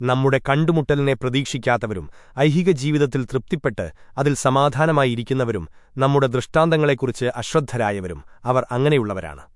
നമ്മുടെ കണ്ടുമുട്ടലിനെ പ്രതീക്ഷിക്കാത്തവരും ഐഹിക ജീവിതത്തിൽ തൃപ്തിപ്പെട്ട് അതിൽ സമാധാനമായിരിക്കുന്നവരും നമ്മുടെ ദൃഷ്ടാന്തങ്ങളെക്കുറിച്ച് അശ്രദ്ധരായവരും അവർ അങ്ങനെയുള്ളവരാണ്.